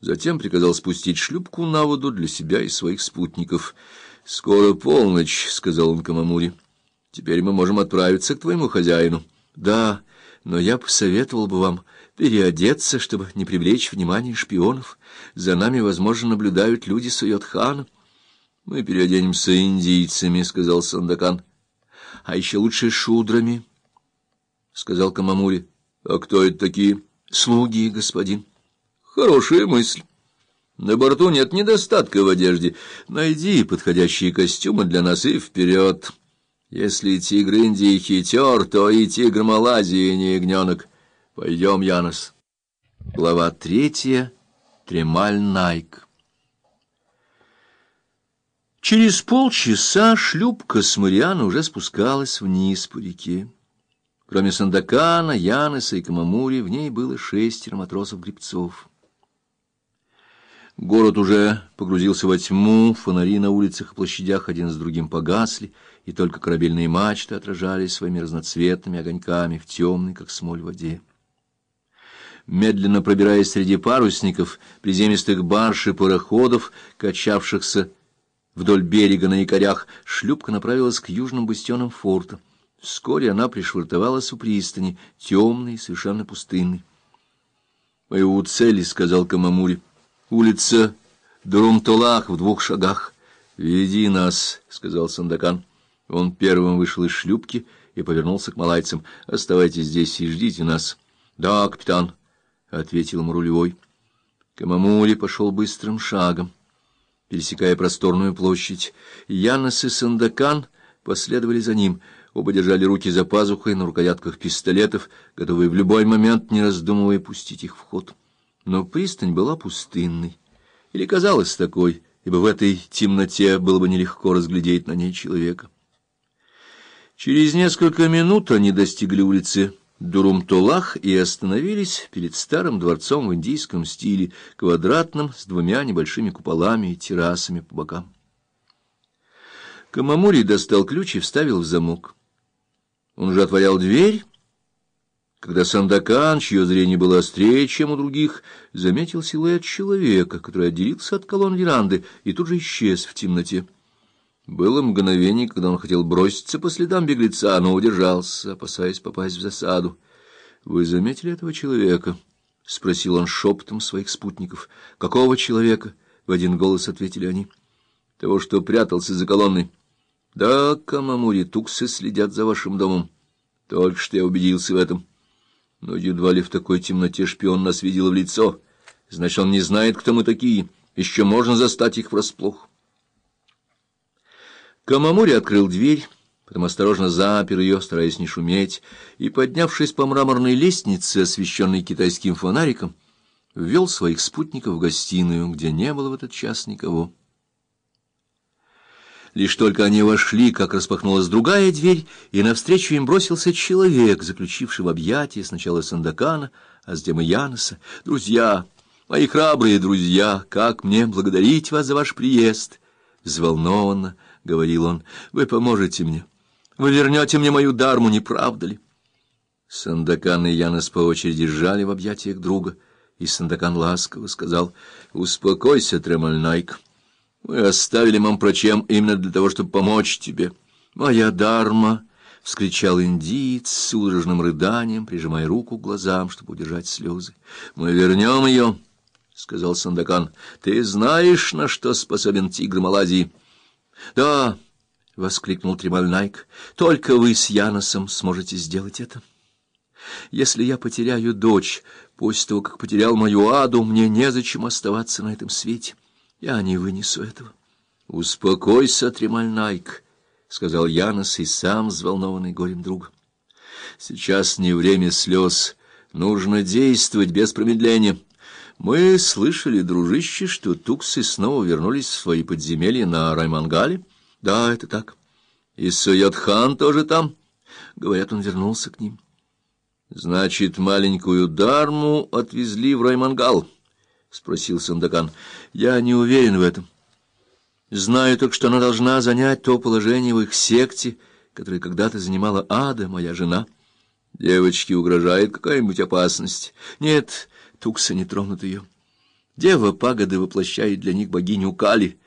Затем приказал спустить шлюпку на воду для себя и своих спутников. — Скоро полночь, — сказал он Камамуре. — Теперь мы можем отправиться к твоему хозяину. — Да, но я посоветовал бы вам переодеться, чтобы не привлечь внимание шпионов. За нами, возможно, наблюдают люди Суйотхана. — Мы переоденемся индийцами, — сказал Сандакан. — А еще лучше шудрами, — сказал Камамури. — А кто это такие? — Слуги, господин. — Хорошая мысль. На борту нет недостатка в одежде. Найди подходящие костюмы для нас и вперед. Если тигр Индии хитер, то и тигр Малайзии не ягненок. Пойдем, Янос. Глава третья. Тремаль Найк. Через полчаса шлюпка с Мариана уже спускалась вниз по реке. Кроме Сандакана, Яноса и Камамури, в ней было шестеро матросов-гребцов. Город уже погрузился во тьму, фонари на улицах и площадях один с другим погасли, и только корабельные мачты отражались своими разноцветными огоньками в темной, как смоль, воде. Медленно пробираясь среди парусников, приземистых барж и пароходов, качавшихся вдоль берега на якорях, шлюпка направилась к южным бастионам форта. Вскоре она пришвартовалась у пристани, темной совершенно пустынной. — Мы у цели, — сказал Камамури. — Улица Друмтолах в двух шагах. — Веди нас, — сказал Сандакан. Он первым вышел из шлюпки и повернулся к малайцам. — Оставайтесь здесь и ждите нас. — Да, капитан, — ответил ему рулевой. Камамури пошел быстрым шагом пересекая просторную площадь. Янос и Сандакан последовали за ним. Оба держали руки за пазухой на рукоятках пистолетов, готовые в любой момент, не раздумывая, пустить их в ход. Но пристань была пустынной, или казалась такой, ибо в этой темноте было бы нелегко разглядеть на ней человека. Через несколько минут они достигли улицы Дурумтолах и остановились перед старым дворцом в индийском стиле, квадратным, с двумя небольшими куполами и террасами по бокам. Камамури достал ключ и вставил в замок. Он уже отворял дверь, когда Сандакан, чье зрение было острее, чем у других, заметил силуэт человека, который отделился от колонн веранды и тут же исчез в темноте. Было мгновение, когда он хотел броситься по следам беглеца, но удержался, опасаясь попасть в засаду. — Вы заметили этого человека? — спросил он шепотом своих спутников. — Какого человека? — в один голос ответили они. — Того, что прятался за колонной. — Да, Камамури, туксы следят за вашим домом. Только что я убедился в этом. Но едва ли в такой темноте шпион нас видел в лицо. Значит, он не знает, кто мы такие. Еще можно застать их врасплох. Камамури открыл дверь, потом осторожно запер ее, стараясь не шуметь, и, поднявшись по мраморной лестнице, освещенной китайским фонариком, ввел своих спутников в гостиную, где не было в этот час никого. Лишь только они вошли, как распахнулась другая дверь, и навстречу им бросился человек, заключивший в объятия сначала Сандакана, а затем и Яноса. «Друзья, мои храбрые друзья, как мне благодарить вас за ваш приезд!» Взволнованно — говорил он, — вы поможете мне. Вы вернете мне мою дарму, не правда ли? Сандакан и Янос по очереди сжали в объятиях друга, и Сандакан ласково сказал, — Успокойся, Тремальнайк. Мы оставили Мампрочем именно для того, чтобы помочь тебе. Моя дарма! — вскричал индиец с судорожным рыданием, прижимая руку к глазам, чтобы удержать слезы. — Мы вернем ее, — сказал Сандакан. — Ты знаешь, на что способен тигр Малайзии? —— Да, — воскликнул Тремальнайк, — только вы с Яносом сможете сделать это. Если я потеряю дочь, после того, как потерял мою аду, мне незачем оставаться на этом свете. Я не вынесу этого. — Успокойся, Тремальнайк, — сказал Янос и сам взволнованный горем друга. — Сейчас не время слез. Нужно действовать без промедления. Мы слышали, дружище, что туксы снова вернулись в свои подземелья на Раймангале. Да, это так. И Сойотхан тоже там. Говорят, он вернулся к ним. Значит, маленькую Дарму отвезли в Раймангал? Спросил Сандакан. Я не уверен в этом. Знаю только, что она должна занять то положение в их секте, которое когда-то занимала Ада, моя жена. Девочке угрожает какая-нибудь опасность. Нет, Тукса не тронут ее. Дева пагоды воплощает для них богиню Кали,